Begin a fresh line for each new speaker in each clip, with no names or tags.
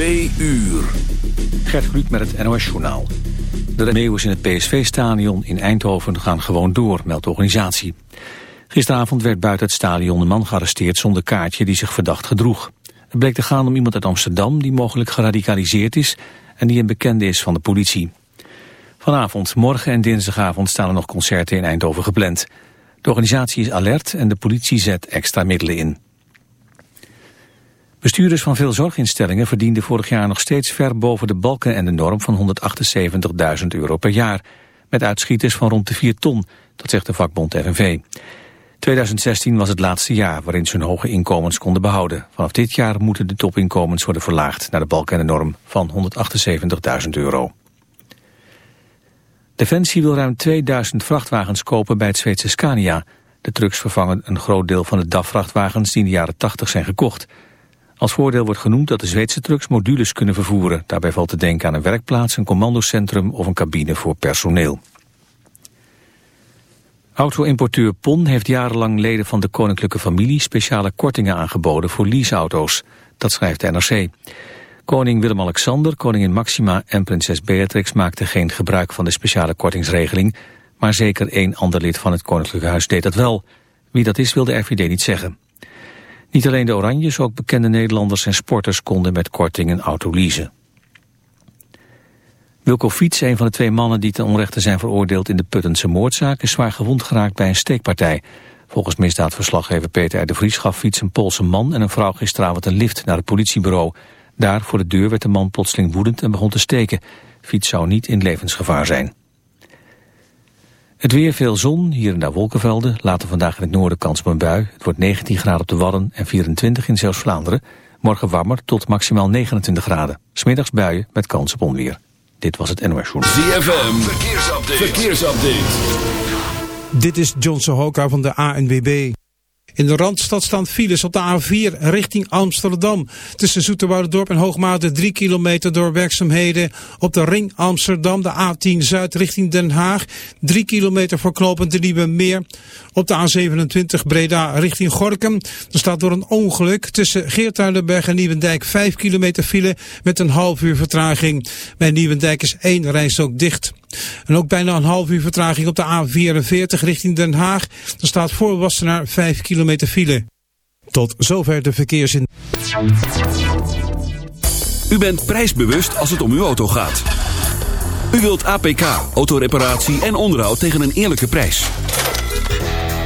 Twee uur.
Gert Kluk met het NOS Journaal. De meeuwers in het PSV-stadion in Eindhoven gaan gewoon door, meldt de organisatie. Gisteravond werd buiten het stadion een man gearresteerd zonder kaartje die zich verdacht gedroeg. Het bleek te gaan om iemand uit Amsterdam die mogelijk geradicaliseerd is en die een bekende is van de politie. Vanavond, morgen en dinsdagavond staan er nog concerten in Eindhoven gepland. De organisatie is alert en de politie zet extra middelen in. Bestuurders van veel zorginstellingen verdienden vorig jaar nog steeds ver boven de balken en de norm van 178.000 euro per jaar. Met uitschieters van rond de 4 ton, dat zegt de vakbond FNV. 2016 was het laatste jaar waarin ze hun hoge inkomens konden behouden. Vanaf dit jaar moeten de topinkomens worden verlaagd naar de balken en de norm van 178.000 euro. Defensie wil ruim 2000 vrachtwagens kopen bij het Zweedse Scania. De trucks vervangen een groot deel van de DAF-vrachtwagens die in de jaren 80 zijn gekocht. Als voordeel wordt genoemd dat de Zweedse trucks modules kunnen vervoeren. Daarbij valt te denken aan een werkplaats, een commandocentrum of een cabine voor personeel. Auto-importeur PON heeft jarenlang leden van de koninklijke familie speciale kortingen aangeboden voor leaseauto's. Dat schrijft de NRC. Koning Willem-Alexander, koningin Maxima en prinses Beatrix maakten geen gebruik van de speciale kortingsregeling, maar zeker één ander lid van het koninklijke huis deed dat wel. Wie dat is wil de RVD niet zeggen. Niet alleen de Oranjes, ook bekende Nederlanders en sporters konden met korting een auto leasen. Wilco Fiets, een van de twee mannen die ten onrechte zijn veroordeeld in de Puttense moordzaak, is zwaar gewond geraakt bij een steekpartij. Volgens misdaadverslaggever Peter R. de Vries gaf Fiets een Poolse man en een vrouw gisteravond een lift naar het politiebureau. Daar voor de deur werd de man plotseling woedend en begon te steken. Fiets zou niet in levensgevaar zijn. Het weer veel zon, hier en daar wolkenvelden. Later vandaag in het noorden kans op een bui. Het wordt 19 graden op de Wadden en 24 in zelfs Vlaanderen. Morgen warmer tot maximaal 29 graden. Smiddags buien met kans op onweer. Dit was het NOS Journal.
ZFM, verkeersupdate. verkeersupdate.
Dit is John Sohoka van de ANWB. In de Randstad staan files op de A4 richting Amsterdam. Tussen Zoeterwoudendorp en Hoogmade 3 kilometer door werkzaamheden. Op de ring Amsterdam, de A10 Zuid richting Den Haag. 3 kilometer voor knooppunt de Nieuwe Meer. Op de A27 Breda richting Gorkum. Er staat door een ongeluk tussen Geertuidenberg en Nieuwendijk 5 kilometer file met een half uur vertraging. Bij Nieuwendijk is één rijstok dicht. En ook bijna een half uur vertraging op de A44 richting Den Haag. Er staat voor Wassenaar 5 kilometer file. Tot zover de verkeersin.
U bent prijsbewust als het om uw auto gaat. U wilt APK, autoreparatie en onderhoud tegen een eerlijke prijs.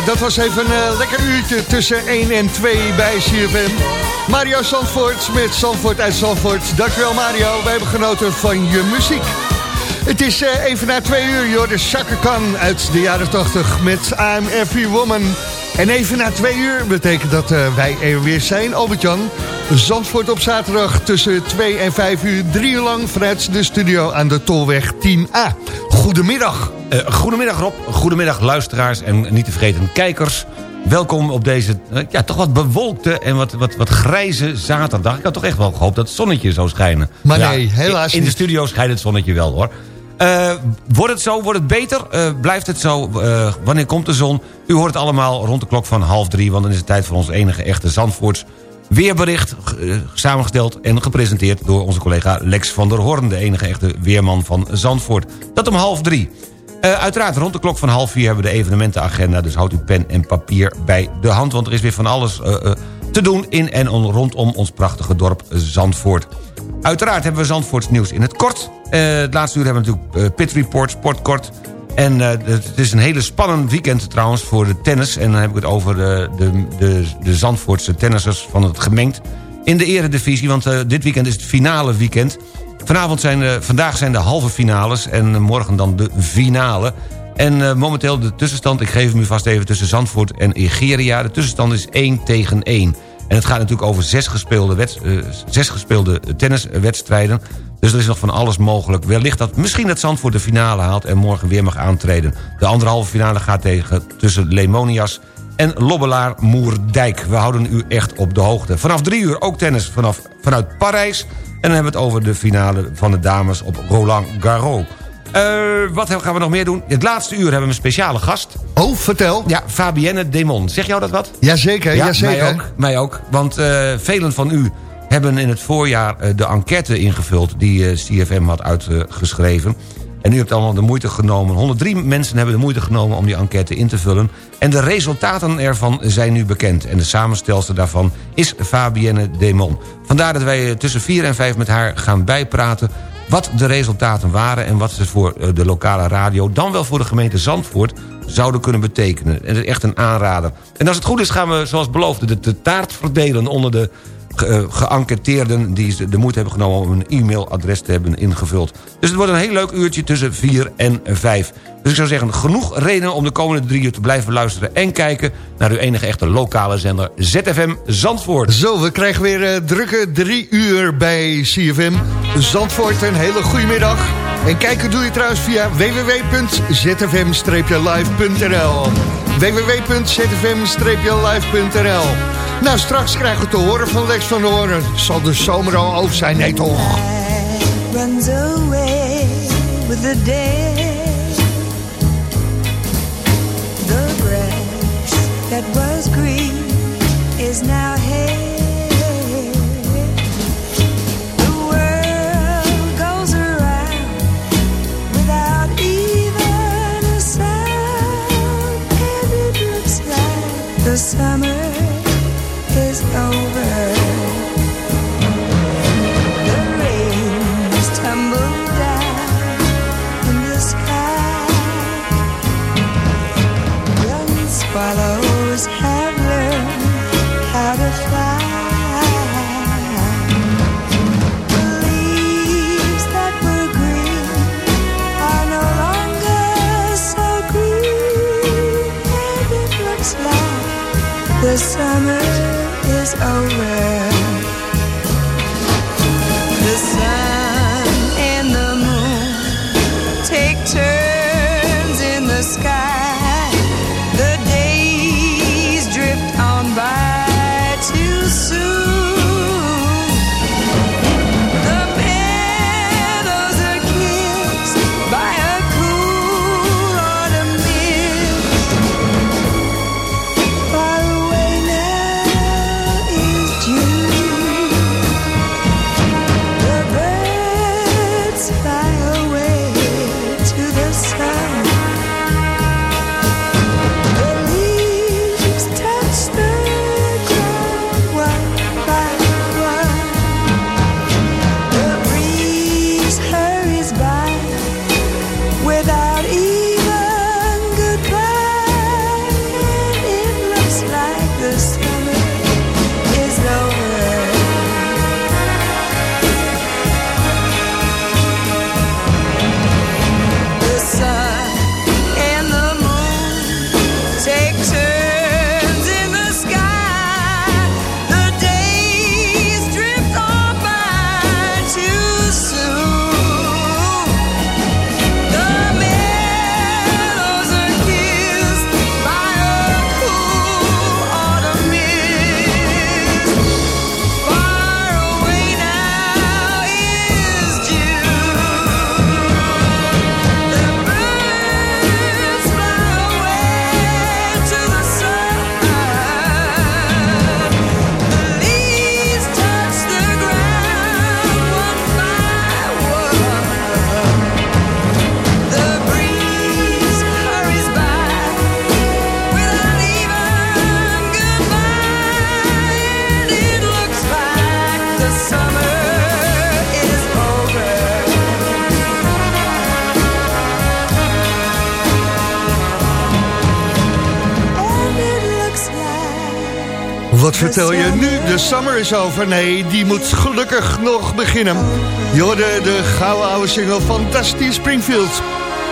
Dat was even een uh, lekker uurtje tussen 1 en 2 bij CFM. Mario Zandvoort met Zandvoort uit Zandvoort. Dankjewel Mario, wij hebben genoten van je muziek. Het is uh, even na twee uur, joh, de Khan uit de jaren 80 met I'm Every Woman. En even na twee uur betekent dat uh, wij er weer zijn, Albert-Jan. Zandvoort op zaterdag tussen 2 en 5 uur, drie uur lang vanuit de studio aan de Tolweg 10A. Goedemiddag.
Uh, goedemiddag Rob, goedemiddag luisteraars en niet te vergeten kijkers. Welkom op deze uh, ja, toch wat bewolkte en wat, wat, wat grijze zaterdag. Ik had toch echt wel gehoopt dat het zonnetje zou schijnen.
Maar ja, nee, helaas
In, in de studio schijnt het zonnetje wel hoor. Uh, wordt het zo, wordt het beter? Uh, blijft het zo? Uh, wanneer komt de zon? U hoort het allemaal rond de klok van half drie... want dan is het tijd voor ons enige echte Zandvoorts weerbericht... samengesteld en gepresenteerd door onze collega Lex van der Hoorn... de enige echte weerman van Zandvoort. Dat om half drie. Uiteraard, rond de klok van half vier hebben we de evenementenagenda... dus houdt u pen en papier bij de hand... want er is weer van alles te doen in en rondom ons prachtige dorp Zandvoort. Uiteraard hebben we Zandvoorts nieuws in het kort. Het laatste uur hebben we natuurlijk Pit Report, Sportkort. En het is een hele spannend weekend trouwens voor de tennis. En dan heb ik het over de, de, de, de Zandvoortse tennissers van het gemengd... in de eredivisie, want dit weekend is het finale weekend. Vanavond zijn de, vandaag zijn de halve finales en morgen dan de finale. En momenteel de tussenstand, ik geef hem u vast even tussen Zandvoort en Egeria. De tussenstand is 1 tegen 1. En het gaat natuurlijk over zes gespeelde, uh, zes gespeelde tenniswedstrijden. Dus er is nog van alles mogelijk. Wellicht dat misschien dat Zandvoort de finale haalt... en morgen weer mag aantreden. De anderhalve finale gaat tegen, tussen Lemonias en Lobbelaar Moerdijk. We houden u echt op de hoogte. Vanaf drie uur ook tennis vanaf, vanuit Parijs. En dan hebben we het over de finale van de dames op Roland Garros. Uh, wat gaan we nog meer doen? Het laatste uur hebben we een speciale gast.
Oh, vertel.
Ja, Fabienne Demon. Zeg jou dat wat?
Jazeker, ja, jazeker.
Mij ook, mij ook. Want uh, velen van u hebben in het voorjaar uh, de enquête ingevuld... die CFM had uitgeschreven. En u hebt allemaal de moeite genomen. 103 mensen hebben de moeite genomen om die enquête in te vullen. En de resultaten ervan zijn nu bekend. En de samenstelster daarvan is Fabienne Demon. Vandaar dat wij tussen 4 en 5 met haar gaan bijpraten wat de resultaten waren... en wat ze voor eh, de lokale radio, dan wel voor de gemeente Zandvoort... zouden kunnen betekenen. En dat is echt een aanrader. En als het goed is gaan we, zoals beloofd, de, taart verdelen... onder de geënquêteerden die de moeite hebben genomen... om een e-mailadres te hebben ingevuld. Dus het wordt een heel leuk uurtje tussen 4 en 5. Dus ik zou zeggen, genoeg redenen om de komende drie uur te blijven luisteren... en kijken naar uw enige echte lokale zender ZFM Zandvoort.
Zo, we krijgen weer uh, drukke drie uur bij CFM Zandvoort. Een hele goede middag. En kijken doe je trouwens via www.zfm-live.nl www.zfm-live.nl Nou, straks krijgen we te horen van Lex van Horen. Zal de zomer al over zijn? Nee, toch? Runs away with the day that was green is now hay. The is
vertel je nu? De summer is over. Nee, die moet gelukkig nog beginnen. Je hoorde de gouden oude single van Dusty Springfield.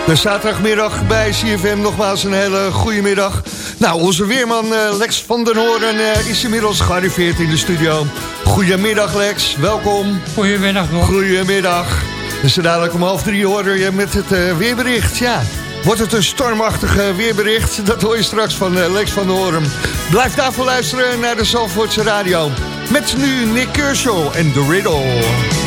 De zaterdagmiddag bij CFM nogmaals een hele goede middag. Nou, onze weerman eh, Lex van den Hoorn eh, is inmiddels gearriveerd in de studio. Goedemiddag Lex, welkom.
Goedemiddag nog.
Goedemiddag. Dus dadelijk om half drie hoorde je met het eh, weerbericht. Ja, wordt het een stormachtige weerbericht? Dat hoor je straks van eh, Lex van der Hoorn. Blijf daarvoor luisteren naar de Zalvoortse Radio. Met nu Nick Kershaw en The Riddle.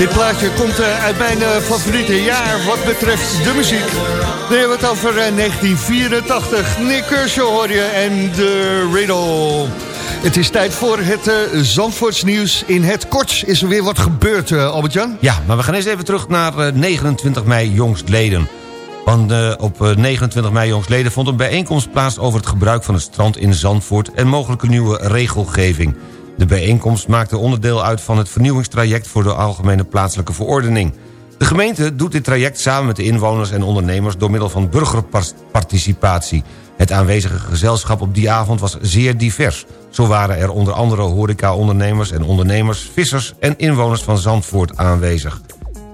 Dit plaatje komt eh, uit mijn eh, favoriete jaar wat betreft de muziek. Dan hebben we het over eh, 1984. Nick Kershaw hoor je en de Riddle. Het is tijd voor het eh Zandvoorts nieuws. In het kort is er weer wat gebeurd, eh, Albert-Jan.
Ja, maar we gaan eens even terug naar eh, 29 mei jongstleden. Want eh, op eh, 29 mei jongstleden vond een bijeenkomst plaats... over het gebruik van het strand in Zandvoort... en mogelijke nieuwe regelgeving. De bijeenkomst maakte onderdeel uit van het vernieuwingstraject... voor de Algemene Plaatselijke Verordening. De gemeente doet dit traject samen met de inwoners en ondernemers... door middel van burgerparticipatie. Het aanwezige gezelschap op die avond was zeer divers. Zo waren er onder andere horeca-ondernemers en ondernemers... vissers en inwoners van Zandvoort aanwezig.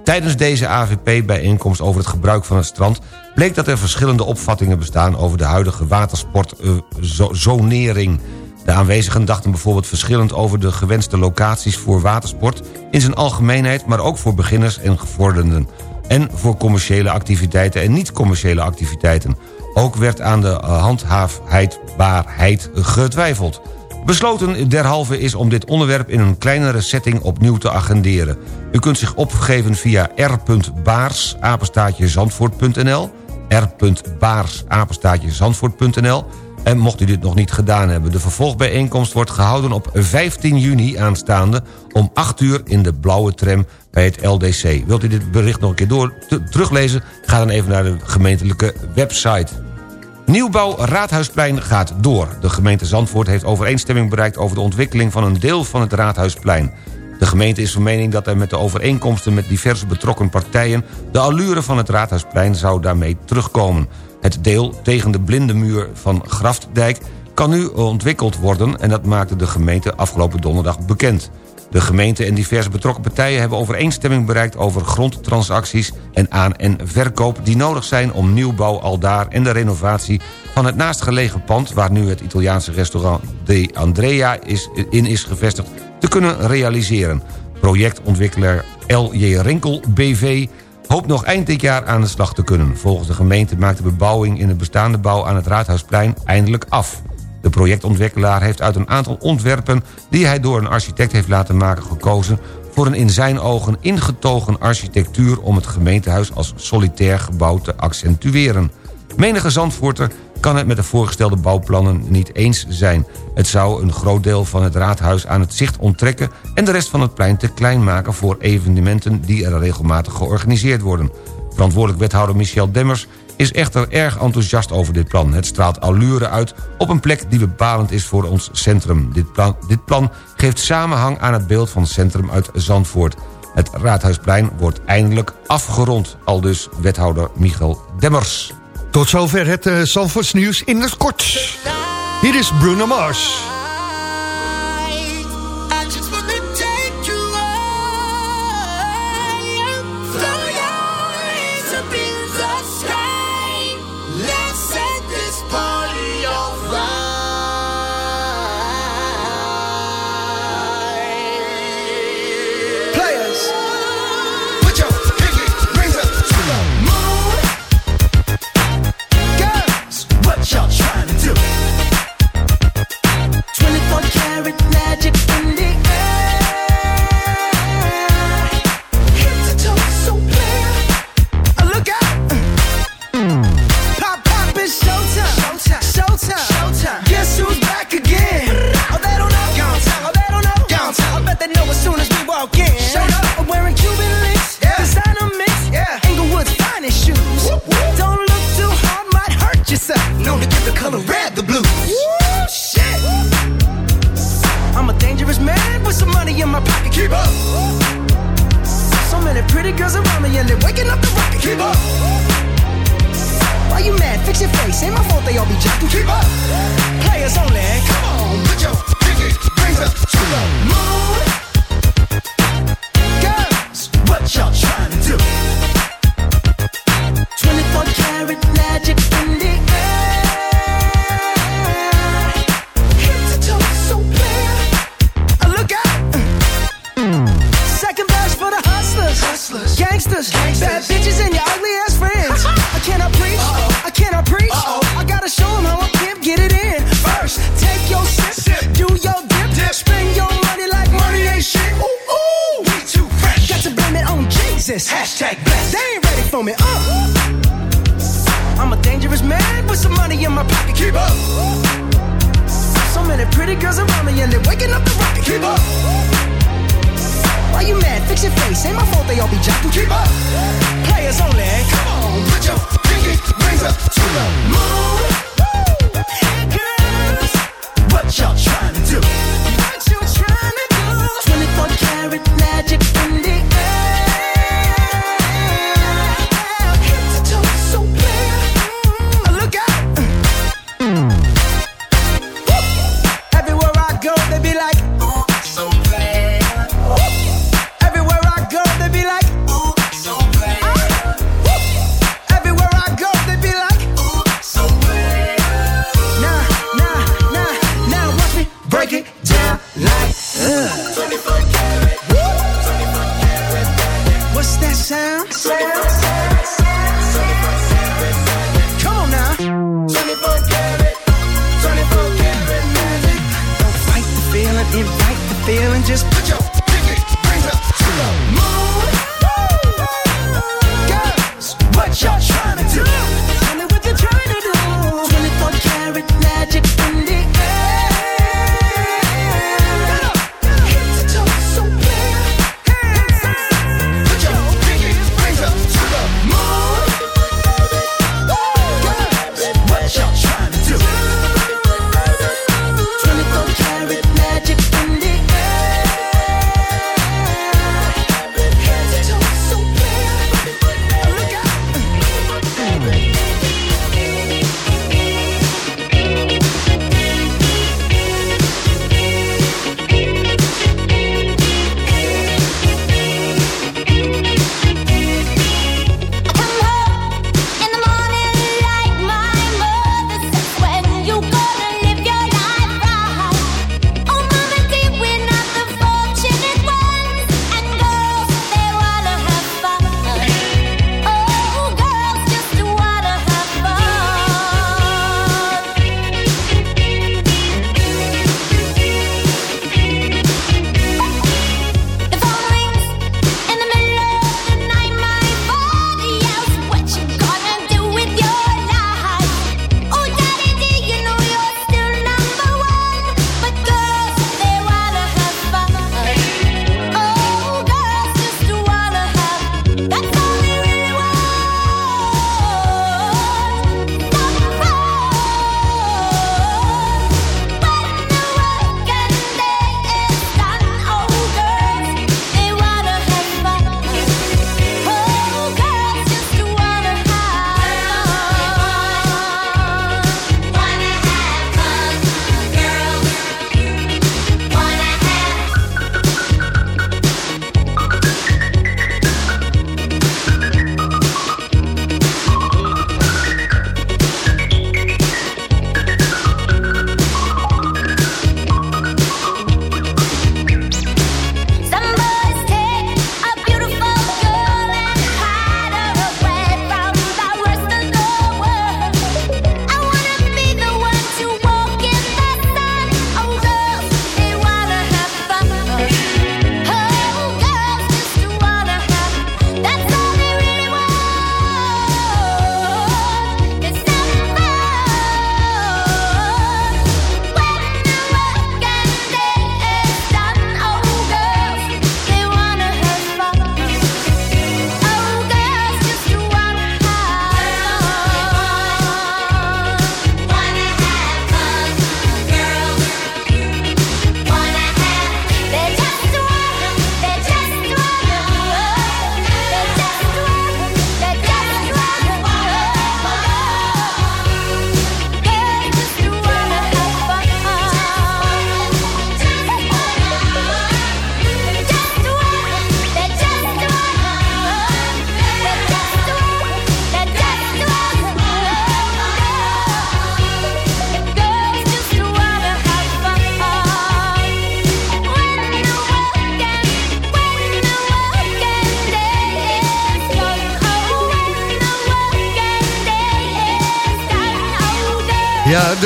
Tijdens deze AVP-bijeenkomst over het gebruik van het strand... bleek dat er verschillende opvattingen bestaan... over de huidige watersportzonering. De aanwezigen dachten bijvoorbeeld verschillend over de gewenste locaties voor watersport... in zijn algemeenheid, maar ook voor beginners en gevorderden. En voor commerciële activiteiten en niet-commerciële activiteiten. Ook werd aan de handhaafbaarheid getwijfeld. Besloten derhalve is om dit onderwerp in een kleinere setting opnieuw te agenderen. U kunt zich opgeven via r.baars, apenstaatje zandvoort.nl r.baars, apenstaatje zandvoort.nl En mocht u dit nog niet gedaan hebben... de vervolgbijeenkomst wordt gehouden op 15 juni aanstaande... om 8 uur in de blauwe tram bij het LDC. Wilt u dit bericht nog een keer door, te- teruglezen? Ga dan even naar de gemeentelijke website. Nieuwbouw Raadhuisplein gaat door. De gemeente Zandvoort heeft overeenstemming bereikt... over de ontwikkeling van een deel van het Raadhuisplein. De gemeente is van mening dat er met de overeenkomsten... met diverse betrokken partijen... de allure van het Raadhuisplein zou daarmee terugkomen. Het deel tegen de blinde muur van Graftdijk... kan nu ontwikkeld worden... en dat maakte de gemeente afgelopen donderdag bekend. De gemeente en diverse betrokken partijen hebben overeenstemming bereikt... over grondtransacties en aan- en verkoop die nodig zijn... om nieuwbouw aldaar en de renovatie van het naastgelegen pand... waar nu het Italiaanse restaurant De Andrea is, in is gevestigd... te kunnen realiseren. Projectontwikkelaar L.J. Rinkel BV hoopt nog eind dit jaar aan de slag te kunnen. Volgens de gemeente maakt de bebouwing in de bestaande bouw aan het Raadhuisplein eindelijk af. De projectontwikkelaar heeft uit een aantal ontwerpen... die hij door een architect heeft laten maken gekozen... voor een in zijn ogen ingetogen architectuur... om het gemeentehuis als solitair gebouw te accentueren. Menige Zandvoorter kan het met de voorgestelde bouwplannen niet eens zijn. Het zou een groot deel van het raadhuis aan het zicht onttrekken... en de rest van het plein te klein maken voor evenementen... die er regelmatig georganiseerd worden. Verantwoordelijk wethouder Michel Demmers is echter erg enthousiast over dit plan. Het straalt allure uit op een plek die bepalend is voor ons centrum. Dit plan, dit plan geeft samenhang aan het beeld van het centrum uit Zandvoort. Het Raadhuisplein wordt eindelijk afgerond. Al dus wethouder Michel Demmers.
Tot zover het uh, nieuws in het kort. Hier is Bruno Mars.
24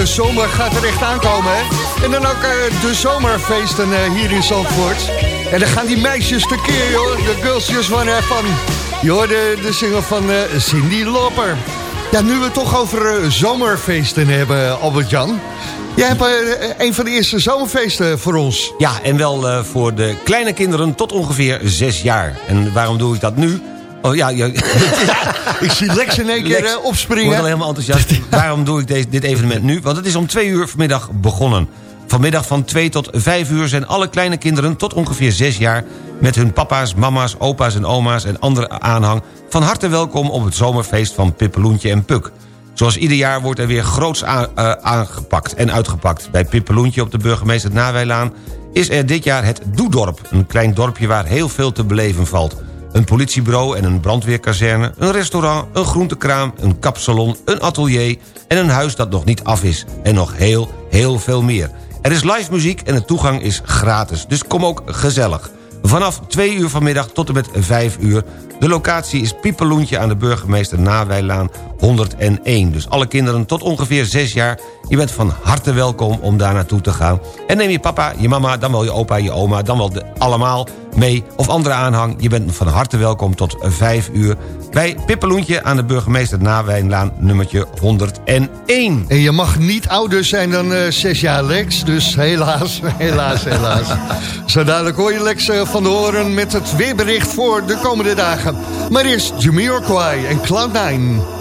de zomer gaat er echt aankomen, hè? En dan ook eh, de zomerfeesten eh, hier in Zandvoort. En dan gaan die meisjes tekeer, joh. De girls just wanna have fun. Je hoorde de single van eh, Cindy Lauper. Ja, nu we het toch over eh, zomerfeesten hebben, Albert-Jan. Jij hebt eh, een van de eerste zomerfeesten voor ons.
Ja, en wel eh, voor de kleine kinderen tot ongeveer zes jaar. En waarom doe ik dat nu? Oh ja, ja.
Ik zie Lex in één keer eh,
Ik
opspringen.
word al helemaal enthousiast. Waarom doe ik deze, dit evenement nu? Want het is om twee uur vanmiddag begonnen. Vanmiddag van 2 tot 5 uur zijn alle kleine kinderen tot ongeveer 6 jaar... met hun papa's, mama's, opa's en oma's en andere aanhang... van harte welkom op het zomerfeest van Pippeloentje en Puk. Zoals ieder jaar wordt er weer groots eh, aangepakt en uitgepakt. Bij Pippeloentje op de burgemeester Nawijlaan is er dit jaar het Doedorp. Een klein dorpje waar heel veel te beleven valt. Een politiebureau en een brandweerkazerne, een restaurant, een groentekraam, een kapsalon, een atelier en een huis dat nog niet af is. En nog heel, heel veel meer. Er is live muziek en de toegang is gratis, dus kom ook gezellig. Vanaf 2 uur vanmiddag tot en met 5 uur. De locatie is Piepeloentje aan de burgemeester Nawijlaan 101. Dus alle kinderen tot ongeveer 6 jaar. Je bent van harte welkom om daar naartoe te gaan. En neem je papa, je mama, dan wel je opa, je oma... dan wel de, allemaal mee of andere aanhang. Je bent van harte welkom tot 5 uur... bij Pippeloentje aan de burgemeester Nawijlaan nummertje 101.
En je mag niet ouder zijn dan eh, zes jaar, Lex. Dus helaas, helaas, helaas. Zo dadelijk hoor je Lex eh, van de Horen met het weerbericht voor de komende dagen. Maar eerst Jamiroquai en Cloud9.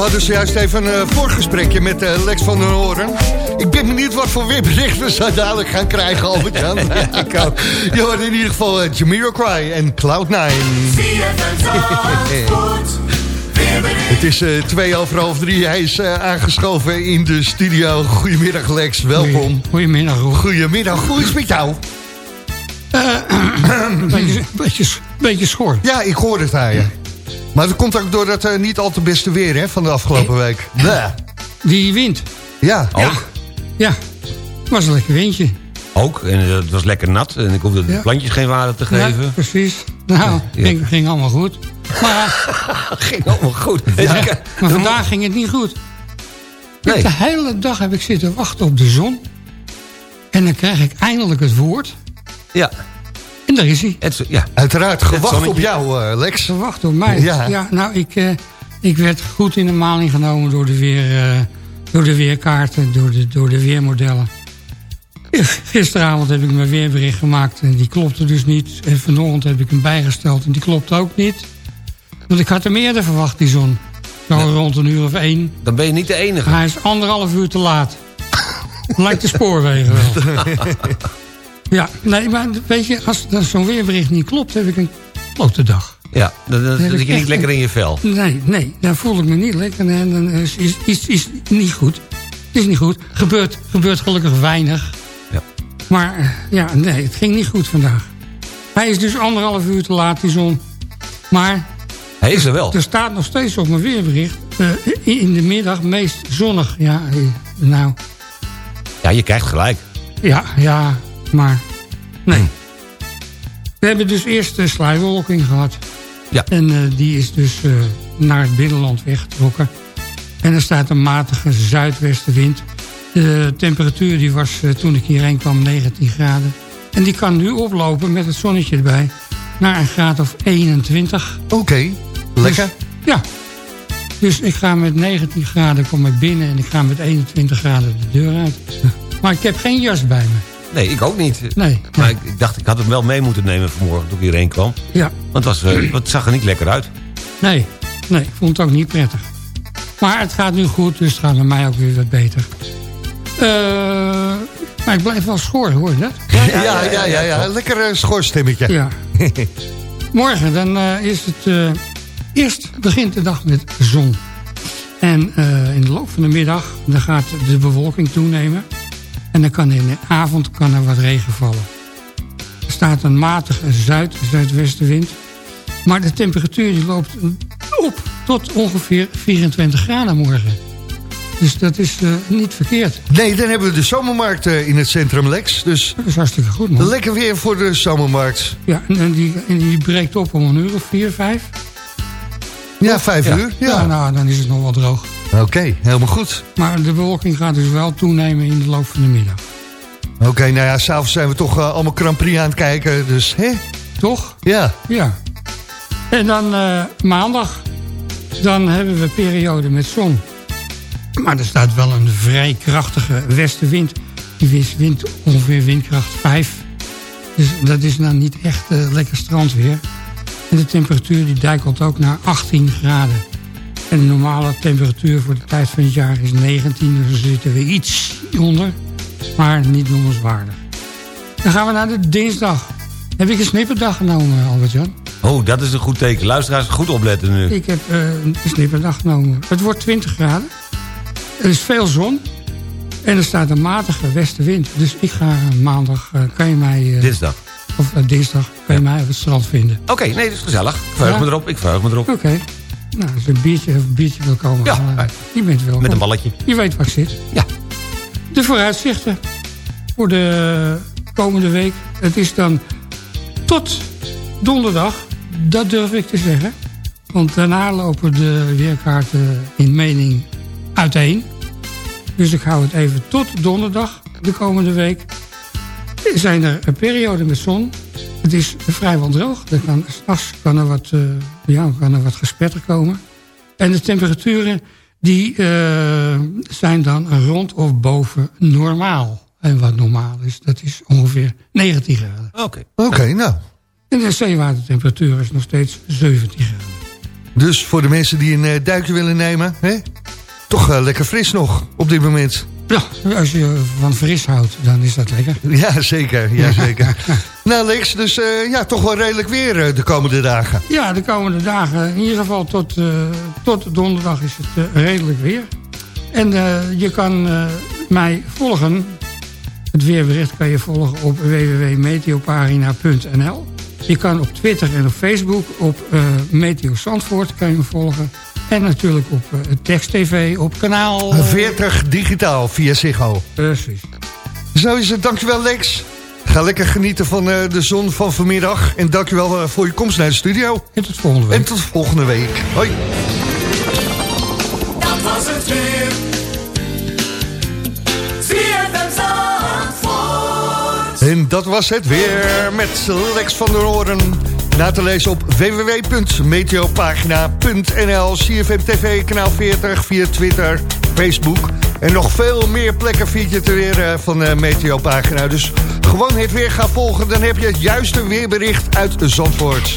We hadden zojuist even een uh, voorgesprekje met uh, Lex van den Horen. Ik ben benieuwd wat voor weerbericht we zo dadelijk gaan krijgen, Albert-Jan. ja, ik ook. Je hoort in ieder geval uh, Jamiroquai en Cloud9. Het is uh, twee over half drie. Hij is uh, aangeschoven in de studio. Goedemiddag Lex, welkom.
Goedemiddag.
Goedemiddag, hoe is het met jou?
Een beetje, beetje, beetje schor.
Ja, ik hoor het aan je. Maar dat komt ook door dat uh, niet al te beste weer hè, van de afgelopen week. Bleh.
Die wind.
Ja,
Ja,
ook.
ja. was een lekker windje.
Ook, en eh, het was lekker nat. En ik hoefde de
Ja.
plantjes geen water te
Ja,
geven.
precies. Nou,
Ja.
ging, ging allemaal goed. Maar,
ging allemaal goed.
maar vandaag ging het niet goed.
Nee.
De hele dag heb ik zitten wachten op de zon. En dan krijg ik eindelijk het woord.
Ja,
En daar is hij.
het, ja.
Uiteraard, gewacht op jou uh, Lex.
Ze wachten op mij.
Ja.
nou, ik, eh, ik werd goed in de maling genomen door de, weer, eh, door de weerkaarten, door de, door de weermodellen. Gisteravond heb ik mijn weerbericht gemaakt en die klopte dus niet. En vanochtend heb ik hem bijgesteld en die klopte ook niet. Want ik had hem eerder verwacht, die zon. Zo rond een uur of één.
Dan ben je niet de enige.
Hij is anderhalf uur te laat. Lijkt de spoorwegen wel. ja, nee, maar weet je, als, als zo'n weerbericht niet klopt, heb ik een klote dag.
Ja, dan, zit je niet lekker in je vel.
Nee, nee, dan voel ik me niet lekker. En dan is is iets is niet goed. Het is niet goed. Gebeurt, gebeurt gelukkig weinig.
Ja.
Maar eh, ja, nee, het ging niet goed vandaag. Hij is dus anderhalf uur te laat, die zon. Maar
Hij is er wel.
er staat nog steeds op mijn weerbericht... eh, in de middag meest zonnig. Ja, eh, nou,
Ja, je krijgt gelijk.
ja, ja, maar nee. We hebben dus eerst de sluierwolking gehad.
Ja.
En eh, die is dus eh, naar het binnenland weggetrokken. En er staat een matige zuidwestenwind. De temperatuur die was eh, toen ik hierheen kwam 19 graden. En die kan nu oplopen met het zonnetje erbij naar een graad of 21.
Oké, lekker.
Dus, ja. Dus ik ga met 19 graden kom ik binnen en ik ga met 21 graden de deur uit. Maar ik heb geen jas bij me.
Nee, ik ook niet.
Nee.
Maar
nee.
ik, ik dacht, ik had hem wel mee moeten nemen vanmorgen toen ik hierheen kwam.
Ja.
Want het, was, eh, het zag er niet lekker uit.
Nee, nee, ik vond het ook niet prettig. Maar het gaat nu goed, dus het gaat met mij ook weer wat beter. Eh, maar ik blijf wel schor, hoor je dat?
Ja, ja, ja, ja, ja. lekker uh, schoorstemmetje.
Ja. Morgen, dan eh, is het... eh, eerst begint de dag met zon. En eh, in de loop van de middag dan gaat de bewolking toenemen. En dan kan in de avond kan er wat regen vallen. Er staat een matige zuid-zuidwestenwind. Maar de temperatuur die loopt op tot ongeveer 24 graden morgen. Dus dat is eh, niet verkeerd.
Nee, dan hebben we de zomermarkt uh, in het centrum Lex. Dus
Dat is hartstikke goed, man.
lekker weer voor de zomermarkt.
Ja, en, en die, en die breekt op om een uur of vier, vijf.
Ja, vijf uur.
Ja,
Ja.
nou, dan is het nog wel droog.
Oké, helemaal goed.
Maar de bewolking gaat dus wel toenemen in de loop van de middag.
Oké, nou ja, s'avonds zijn we toch uh, allemaal Grand Prix aan het kijken. Dus, hè?
Toch?
Ja.
Ja. En dan uh, maandag. Dan hebben we periode met zon. Maar er staat wel een vrij krachtige westenwind. Die wint ongeveer windkracht 5. Dus dat is nou niet echt uh, lekker strandweer. En de temperatuur die dijkelt ook naar 18 graden. En de normale temperatuur voor de tijd van het jaar is 19. Dus we zitten weer iets onder. Maar niet noemenswaardig. Dan gaan we naar de dinsdag. Heb ik een snipperdag genomen, Albert-Jan?
Oh, dat is een goed teken. Luisteraars, goed opletten nu.
Ik heb uh, een snipperdag genomen. Het wordt 20 graden. Er is veel zon. En er staat een matige westenwind. Dus ik ga maandag, uh, kan je mij... Uh,
dinsdag.
Of dinsdag, kan je mij op het strand vinden.
Oké, okay, nee, dat is gezellig. Ik verheug ja? me erop, ik verheug me erop.
Oké. Okay. Nou, als een biertje, een biertje wil komen.
Ja.
Uh, je bent welkom.
Met een balletje.
Je weet waar ik zit.
Ja.
De vooruitzichten voor de komende week. Het is dan tot donderdag. Dat durf ik te zeggen. Want daarna lopen de weerkaarten in mening uiteen. Dus ik hou het even tot donderdag de komende week. Er zijn er een periode met zon. Het is vrijwel droog. Er kan, s'nachts kan er wat, uh, ja, kan er wat gespetter komen. En de temperaturen die, eh, zijn dan rond of boven normaal. En wat normaal is, dat is ongeveer 19 graden.
Oké.
Oké, nou.
En de zeewatertemperatuur is nog steeds 17 graden.
Dus voor de mensen die een eh, duikje willen nemen, hè? toch lekker fris nog op dit moment.
Ja, als je van fris houdt, dan is dat lekker.
Ja, zeker. Ja, zeker. Nou Lex, dus eh, ja, toch wel redelijk weer eh, de komende dagen.
Ja, de komende dagen. In ieder geval tot, eh, tot donderdag is het redelijk weer. En je kan mij volgen. Het weerbericht kan je volgen op www.meteopagina.nl Je kan op Twitter en op Facebook op Meteo Zandvoort kan je me volgen. En natuurlijk op Text TV, op kanaal...
40 digitaal via Ziggo.
Precies.
Zo is het. Dankjewel Lex. Ga lekker genieten van eh, de zon van vanmiddag. En dankjewel eh, voor je komst naar de studio.
En tot volgende week.
En tot volgende week. Hoi.
Dat was het weer.
En dat was het weer met Lex van der Hoorn. Na te lezen op www.meteopagina.nl, CFM TV, kanaal 40, via Twitter... Facebook. En nog veel meer plekken vind je te weer eh, van de Meteo-pagina. Dus gewoon het weer gaan volgen, dan heb je het juiste weerbericht uit Zandvoort.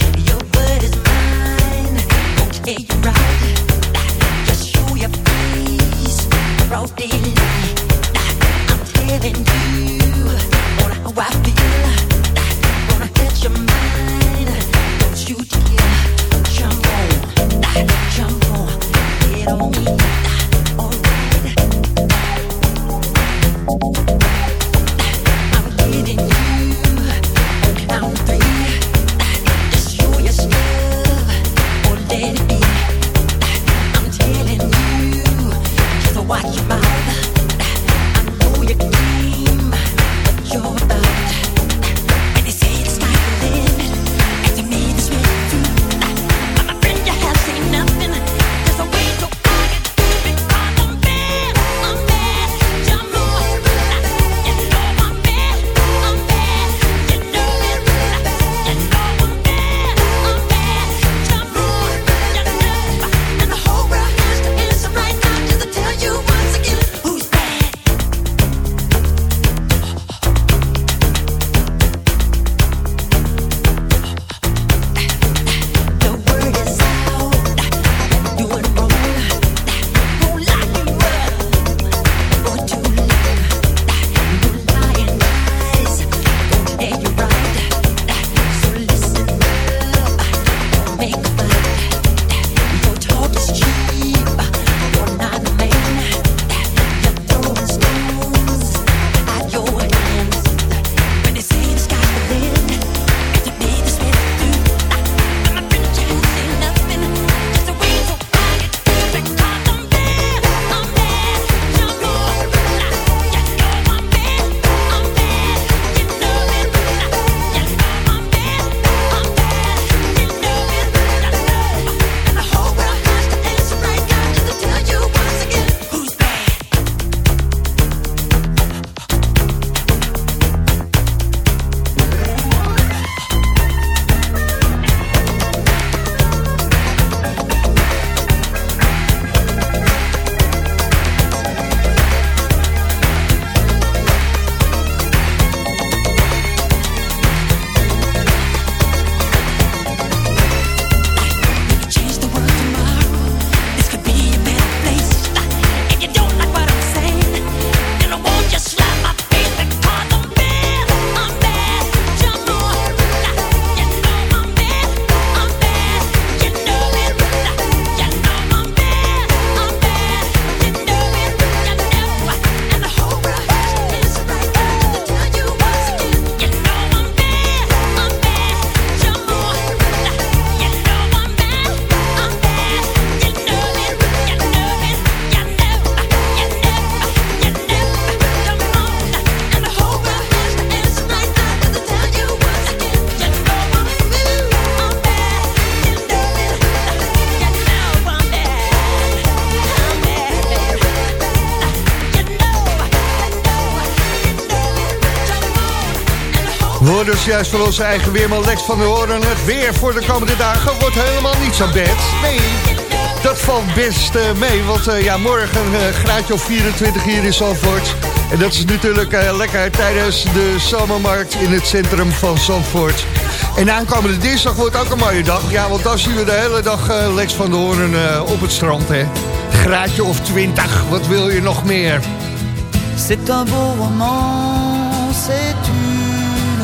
dus juist voor onze eigen weerman Lex van der Hoorn. Het weer voor de komende dagen wordt helemaal niet zo bed. Nee, dat valt best eh, mee. Want eh, ja, morgen een graadje of 24 hier in Zandvoort. En dat is natuurlijk lekker tijdens de zomermarkt in het centrum van Zandvoort. En aankomende dinsdag wordt ook een mooie dag. Ja, want dan zien we de hele dag Lex van der Hoorn op het strand. Hè. Graadje of 20, wat wil je nog meer?
C'est un beau c'est une...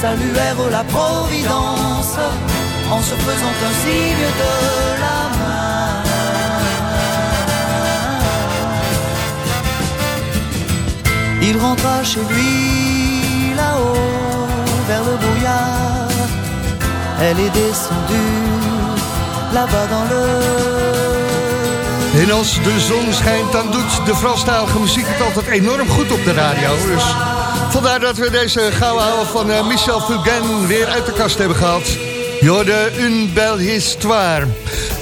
saluèrent la Providence en se faisant un signe de la main. Il rentra chez lui là-haut vers le brouillard. Elle est descendue là-bas dans le
En als de zon schijnt, dan doet de Franstalige muziek het altijd enorm goed op de radio. Dus vandaar dat we deze gouden ouwe van eh, Michel Fugain weer uit de kast hebben gehaald. Jorde, une belle histoire.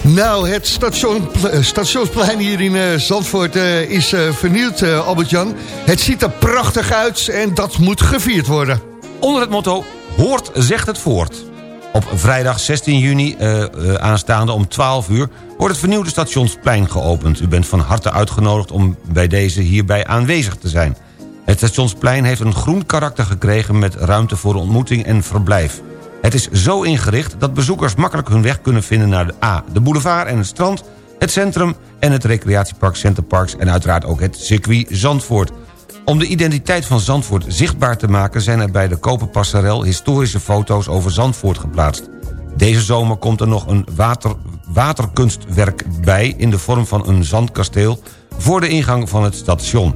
Nou, het station, eh, stationsplein hier in eh, Zandvoort is vernieuwd, eh, Albert-Jan. Het ziet er prachtig uit en dat moet gevierd worden.
Onder het motto Hoort zegt het voort. Op vrijdag 16 juni aanstaande om 12 uur... wordt het vernieuwde stationsplein geopend. U bent van harte uitgenodigd om bij deze hierbij aanwezig te zijn. Het stationsplein heeft een groen karakter gekregen... met ruimte voor ontmoeting en verblijf. Het is zo ingericht dat bezoekers makkelijk hun weg kunnen vinden... naar de A, de boulevard en het strand, het centrum... en het recreatiepark Centerparks... en uiteraard ook het circuit Zandvoort... Om de identiteit van Zandvoort zichtbaar te maken... zijn er bij de Koper Passerel historische foto's over Zandvoort geplaatst. Deze zomer komt er nog een water, waterkunstwerk bij... in de vorm van een zandkasteel voor de ingang van het station.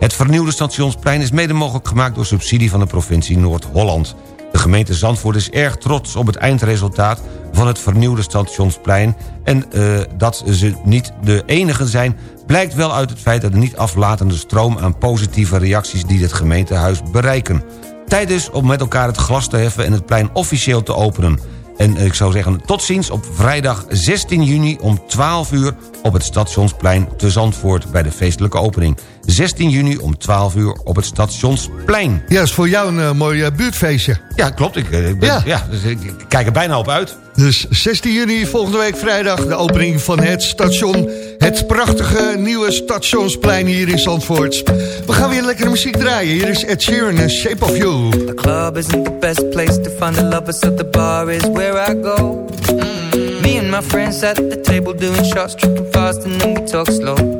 Het vernieuwde stationsplein is mede mogelijk gemaakt... door subsidie van de provincie Noord-Holland. De gemeente Zandvoort is erg trots op het eindresultaat van het vernieuwde stationsplein... en eh, dat ze niet de enige zijn blijkt wel uit het feit dat de niet aflatende stroom aan positieve reacties die het gemeentehuis bereiken. Tijd dus om met elkaar het glas te heffen en het plein officieel te openen. En ik zou zeggen, tot ziens op vrijdag 16 juni om 12 uur... op het Stationsplein te Zandvoort bij de feestelijke opening. 16 juni om 12 uur op het Stationsplein.
Ja, dat is voor jou een eh, mooi eh, buurtfeestje.
Ja, klopt. Ik, eh, ik, ben,
ja.
ja dus ik, kijk er bijna op uit.
Dus 16 juni, volgende week vrijdag, de opening van het station. Het prachtige nieuwe stationsplein hier in Zandvoort. We gaan weer lekkere muziek draaien. Hier is Ed Sheeran en Shape of You.
The club isn't the best place to find the lovers, so the bar is where I go. Mm-hmm. Me and my friends at the table doing shots, tripping fast and then we talk slow.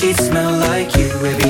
sheets smell like you every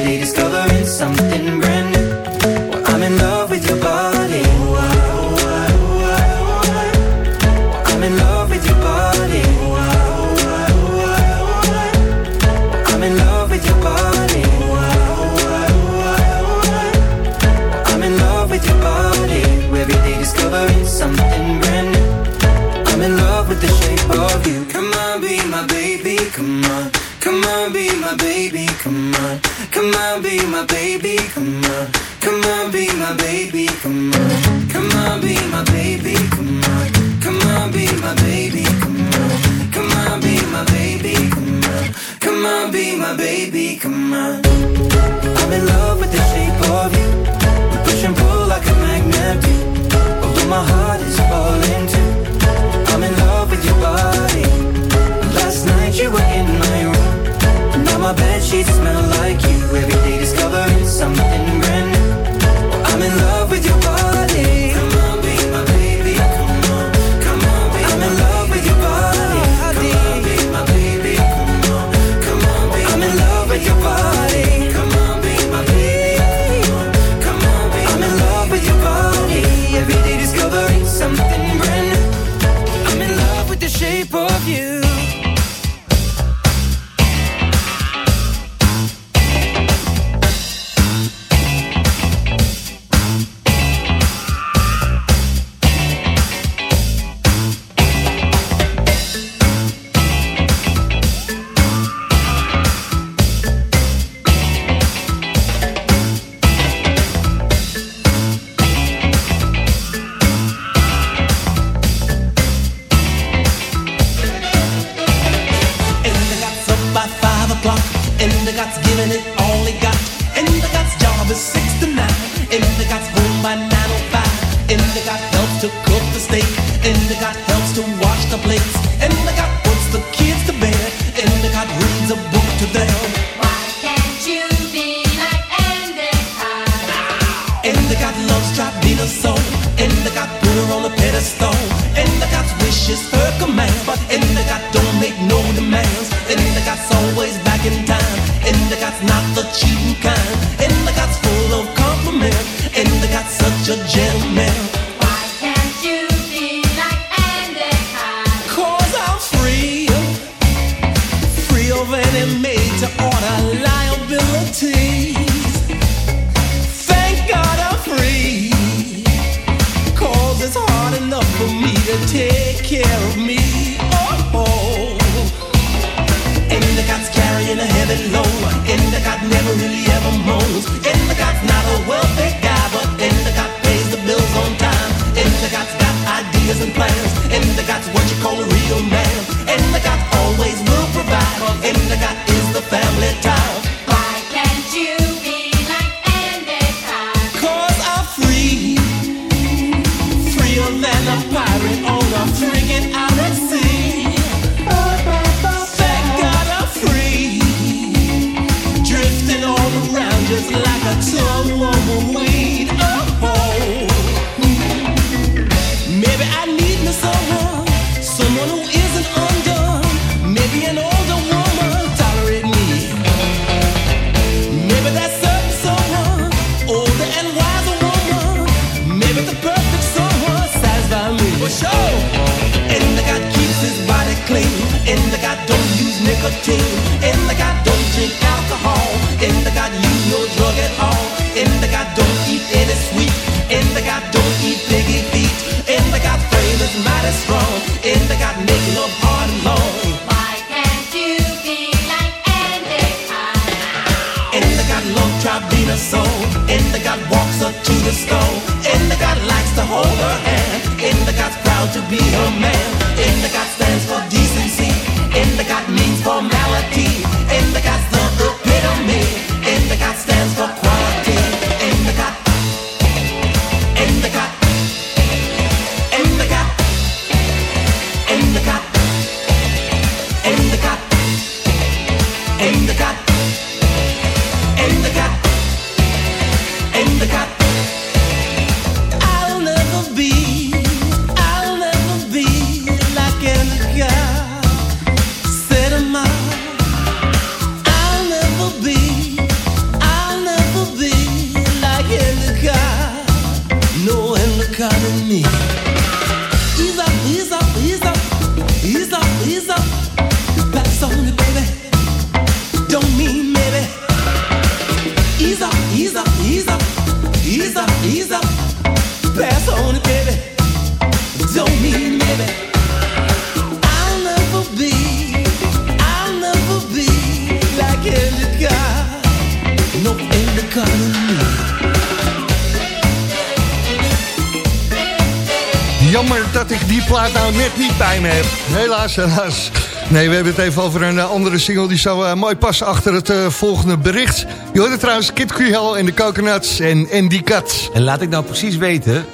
Jammer dat ik die plaat nou net niet bij me heb. Helaas, helaas. Nee, we hebben het even over een eh, andere single... die zou eh, mooi passen achter het eh, volgende bericht. Je hoorde trouwens Kid Kuhel en de Coconuts en Andy Kat.
En laat ik nou precies weten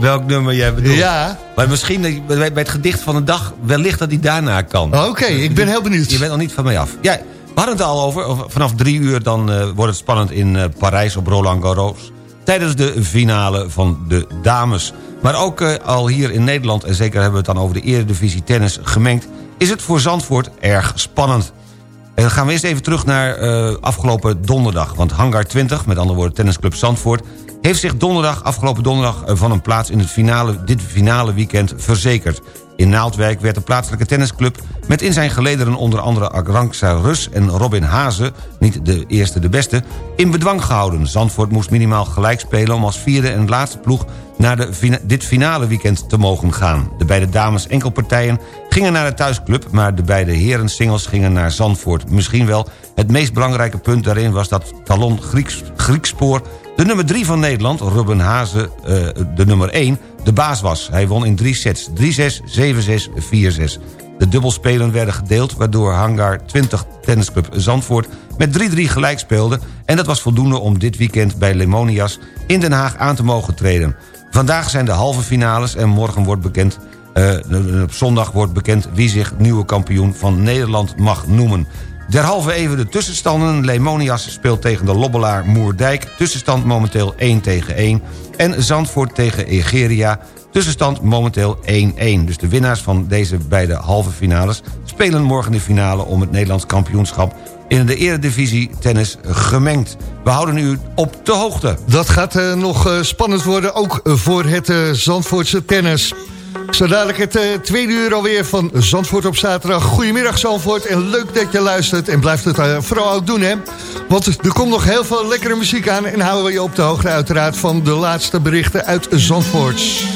welk nummer jij bedoelt.
Ja.
Maar misschien bij het gedicht van de dag... wellicht dat die daarna kan.
Oké, ik ben heel benieuwd.
Je bent nog niet van mij af. Ja, we hadden het al over. Vanaf drie uur dan eh, wordt het spannend in eh, Parijs op Roland Garros. Tijdens de finale van de dames. Maar ook eh, al hier in Nederland, en zeker hebben we het dan over de eredivisie tennis gemengd... is het voor Zandvoort erg spannend. En dan gaan we eerst even terug naar eh, afgelopen donderdag. Want Hangar 20, met andere woorden tennisclub Zandvoort... heeft zich donderdag, afgelopen donderdag eh, van een plaats in het finale, dit finale weekend verzekerd. In Naaldwijk werd de plaatselijke tennisclub... met in zijn gelederen onder andere Aranxa Rus en Robin Hazen... niet de eerste de beste, in bedwang gehouden. Zandvoort moest minimaal gelijk spelen om als vierde en laatste ploeg... naar de, dit finale weekend te mogen gaan. De beide dames enkelpartijen gingen naar de thuisclub... maar de beide heren singles gingen naar Zandvoort. Misschien wel het meest belangrijke punt daarin was dat talon Grieks, Griekspoor... de nummer 3 van Nederland, Ruben Hazen, eh, de nummer 1, de baas was. Hij won in drie sets, 3-6, 7-6, 4-6. De dubbelspelen werden gedeeld... waardoor Hangar 20 Tennisclub Zandvoort met 3-3 gelijk speelde... en dat was voldoende om dit weekend bij Lemonias in Den Haag aan te mogen treden. Vandaag zijn de halve finales en morgen wordt bekend... eh, op zondag wordt bekend wie zich nieuwe kampioen van Nederland mag noemen. Derhalve even de tussenstanden. Lemonias speelt tegen de Lobbelaar Moerdijk. Tussenstand momenteel 1 tegen 1. En Zandvoort tegen Egeria. Tussenstand momenteel 1-1. Dus de winnaars van deze beide halve finales... spelen morgen de finale om het Nederlands kampioenschap... in de eredivisie tennis gemengd. We houden u op de hoogte.
Dat gaat eh, nog eh, spannend worden, ook eh, voor het Zandvoortse tennis. Zo dadelijk het eh, tweede uur alweer van Zandvoort op zaterdag. Goedemiddag Zandvoort en leuk dat je luistert. En blijft het eh, vooral ook doen, hè. Want er komt nog heel veel lekkere muziek aan... en houden we je op de hoogte uiteraard van de laatste berichten uit Zandvoort.